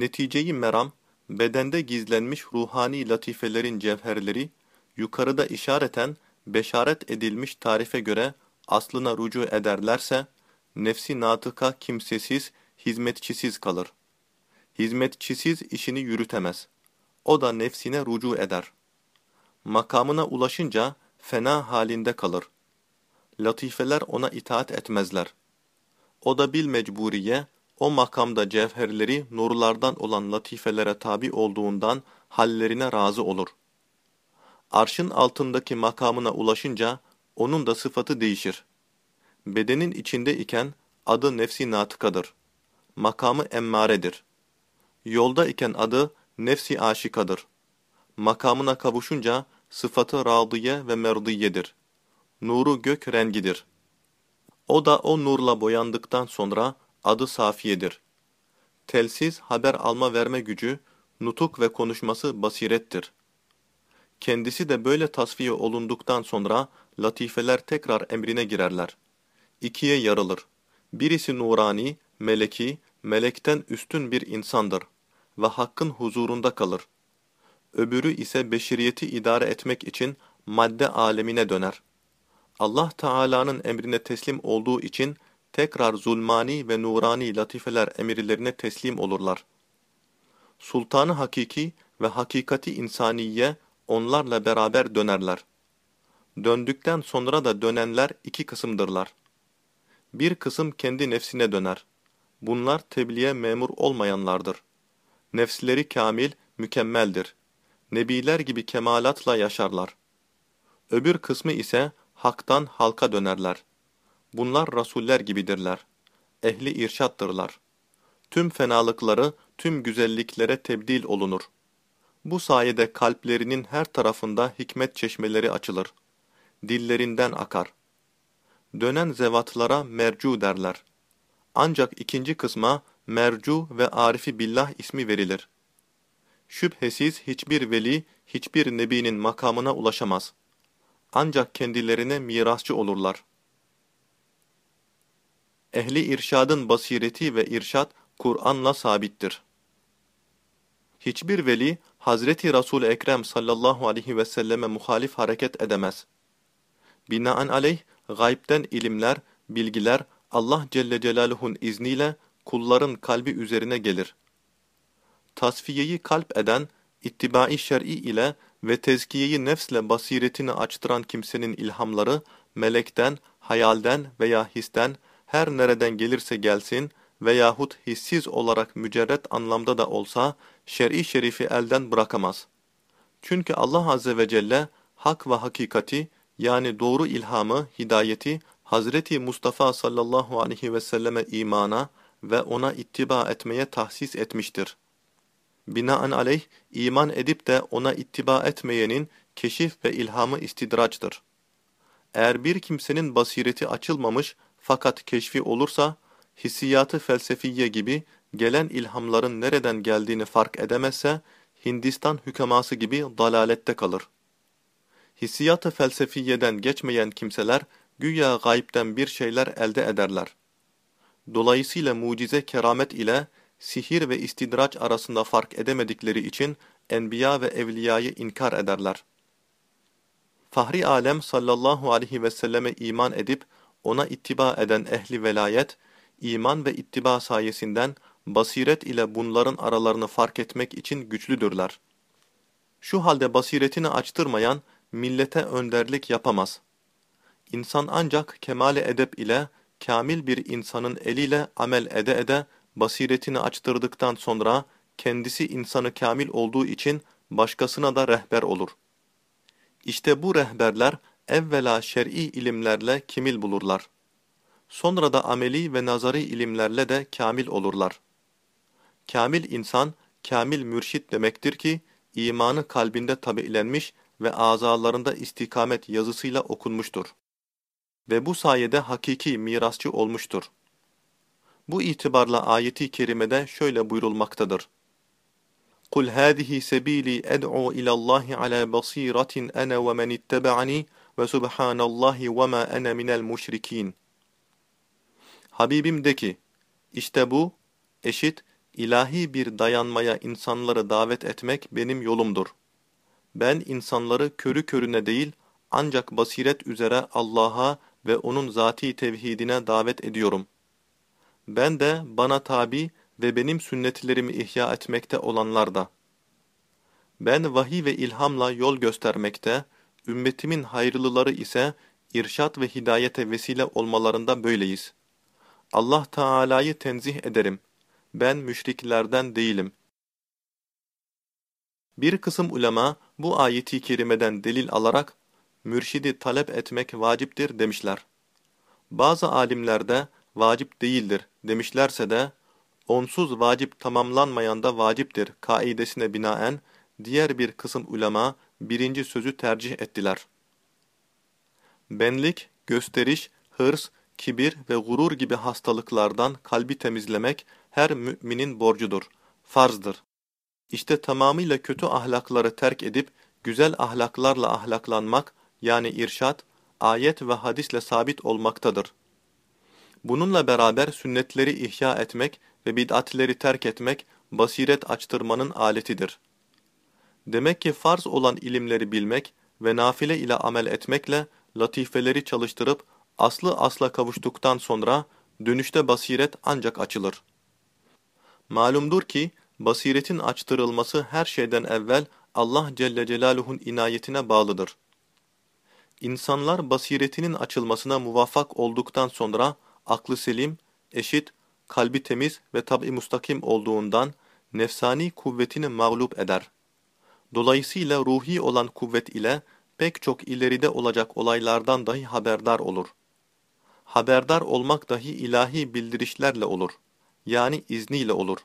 Neticeyi meram, bedende gizlenmiş ruhani latifelerin cevherleri, yukarıda işareten beşaret edilmiş tarife göre aslına rucu ederlerse, nefsi natıka kimsesiz, hizmetçisiz kalır. Hizmetçisiz işini yürütemez. O da nefsine rucu eder. Makamına ulaşınca fena halinde kalır. Latifeler ona itaat etmezler. O da bil mecburiye, o makamda cevherleri nurlardan olan latifelere tabi olduğundan hallerine razı olur. Arşın altındaki makamına ulaşınca onun da sıfatı değişir. Bedenin içinde iken adı nefsi natıkadır. Makamı emmaredir. Yolda iken adı nefsi aşikadır. Makamına kavuşunca sıfatı radiye ve merdiyedir. Nuru gök rengidir. O da o nurla boyandıktan sonra adı safiyedir. Telsiz haber alma verme gücü, nutuk ve konuşması basirettir. Kendisi de böyle tasfiye olunduktan sonra latifeler tekrar emrine girerler. İkiye yarılır. Birisi nurani, meleki, melekten üstün bir insandır ve hakkın huzurunda kalır. Öbürü ise beşeriyeti idare etmek için madde alemine döner. Allah Teala'nın emrine teslim olduğu için tekrar zulmani ve nurani latifeler emirlerine teslim olurlar. Sultanı hakiki ve hakikati insaniye onlarla beraber dönerler. Döndükten sonra da dönenler iki kısımdırlar. Bir kısım kendi nefsine döner. Bunlar tebliğe memur olmayanlardır. Nefsleri kamil, mükemmeldir. Nebiler gibi kemalatla yaşarlar. Öbür kısmı ise haktan halka dönerler. Bunlar rasuller gibidirler. Ehli irşattırlar. Tüm fenalıkları, tüm güzelliklere tebdil olunur. Bu sayede kalplerinin her tarafında hikmet çeşmeleri açılır. Dillerinden akar. Dönen zevatlara mercu derler. Ancak ikinci kısma mercu ve arifi billah ismi verilir. Şüphesiz hiçbir veli, hiçbir nebinin makamına ulaşamaz. Ancak kendilerine mirasçı olurlar. Ehli irşadın basireti ve irşad Kur'an'la sabittir. Hiçbir veli Hazreti Resul Ekrem sallallahu aleyhi ve selleme muhalif hareket edemez. Binaenaleyh gaybden ilimler, bilgiler Allah Celle Celaluhu'nun izniyle kulların kalbi üzerine gelir. Tasfiyeyi kalp eden, ittibai şer'i ile ve tezkiyeyi nefsle basiretini açtıran kimsenin ilhamları, melekten, hayalden veya histen, her nereden gelirse gelsin veyahut hissiz olarak mücerret anlamda da olsa, şer'i şerifi elden bırakamaz. Çünkü Allah Azze ve Celle, hak ve hakikati, yani doğru ilhamı, hidayeti, Hazreti Mustafa sallallahu aleyhi ve selleme imana ve ona ittiba etmeye tahsis etmiştir. Binaenaleyh, iman edip de ona ittiba etmeyenin keşif ve ilhamı istidraçtır. Eğer bir kimsenin basireti açılmamış fakat keşfi olursa, hissiyatı felsefiye gibi gelen ilhamların nereden geldiğini fark edemezse, Hindistan hükeması gibi dalalette kalır. Hissiyatı felsefiyeden geçmeyen kimseler, güya gayipten bir şeyler elde ederler. Dolayısıyla mucize keramet ile sihir ve istidraç arasında fark edemedikleri için enbiya ve evliyayı inkar ederler. Fahri alem sallallahu aleyhi ve selleme iman edip ona ittiba eden ehli velayet, iman ve ittiba sayesinden basiret ile bunların aralarını fark etmek için güçlüdürler. Şu halde basiretini açtırmayan millete önderlik yapamaz. İnsan ancak kemale edep ile kamil bir insanın eliyle amel ede ede basiretini açtırdıktan sonra kendisi insanı kamil olduğu için başkasına da rehber olur. İşte bu rehberler evvela şer'i ilimlerle kimil bulurlar. Sonra da ameli ve nazari ilimlerle de kamil olurlar. Kamil insan, kamil mürşit demektir ki, imanı kalbinde tabiilenmiş ve azalarında istikamet yazısıyla okunmuştur. Ve bu sayede hakiki mirasçı olmuştur. Bu itibarla ayeti kerimede şöyle buyurulmaktadır. قُلْ هَذِهِ سَب۪يلِي اَدْعُوا اِلَى اللّٰهِ عَلَى بَص۪يرَةٍ اَنَا وَمَنِ اتَّبَعَنِي ve subhanallahi ve ma ene minel müşrikin. Habibim de ki, işte bu, eşit, ilahi bir dayanmaya insanları davet etmek benim yolumdur. Ben insanları körü körüne değil, ancak basiret üzere Allah'a ve O'nun zati tevhidine davet ediyorum. Ben de bana tabi ve benim sünnetlerimi ihya etmekte olanlar da. Ben vahiy ve ilhamla yol göstermekte, ümmetimin hayırlıları ise irşat ve hidayete vesile olmalarında böyleyiz. Allah Teala'yı tenzih ederim. Ben müşriklerden değilim. Bir kısım ulema bu ayeti kerimeden delil alarak mürşidi talep etmek vaciptir demişler. Bazı alimler de vacip değildir demişlerse de onsuz vacip tamamlanmayan da vaciptir kaidesine binaen diğer bir kısım ulema birinci sözü tercih ettiler. Benlik, gösteriş, hırs, kibir ve gurur gibi hastalıklardan kalbi temizlemek her müminin borcudur, farzdır. İşte tamamıyla kötü ahlakları terk edip güzel ahlaklarla ahlaklanmak yani irşat, ayet ve hadisle sabit olmaktadır. Bununla beraber sünnetleri ihya etmek ve bid'atleri terk etmek basiret açtırmanın aletidir. Demek ki farz olan ilimleri bilmek ve nafile ile amel etmekle latifeleri çalıştırıp aslı asla kavuştuktan sonra dönüşte basiret ancak açılır. Malumdur ki basiretin açtırılması her şeyden evvel Allah Celle Celaluhu'nun inayetine bağlıdır. İnsanlar basiretinin açılmasına muvaffak olduktan sonra aklı selim, eşit, kalbi temiz ve tabi mustakim olduğundan nefsani kuvvetini mağlup eder. Dolayısıyla ruhi olan kuvvet ile pek çok ileride olacak olaylardan dahi haberdar olur. Haberdar olmak dahi ilahi bildirişlerle olur. Yani izniyle olur.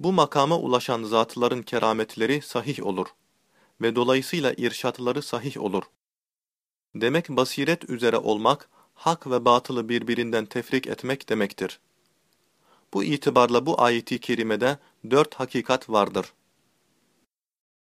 Bu makama ulaşan zatların kerametleri sahih olur. Ve dolayısıyla irşatları sahih olur. Demek basiret üzere olmak, hak ve batılı birbirinden tefrik etmek demektir. Bu itibarla bu ayeti kerimede dört hakikat vardır.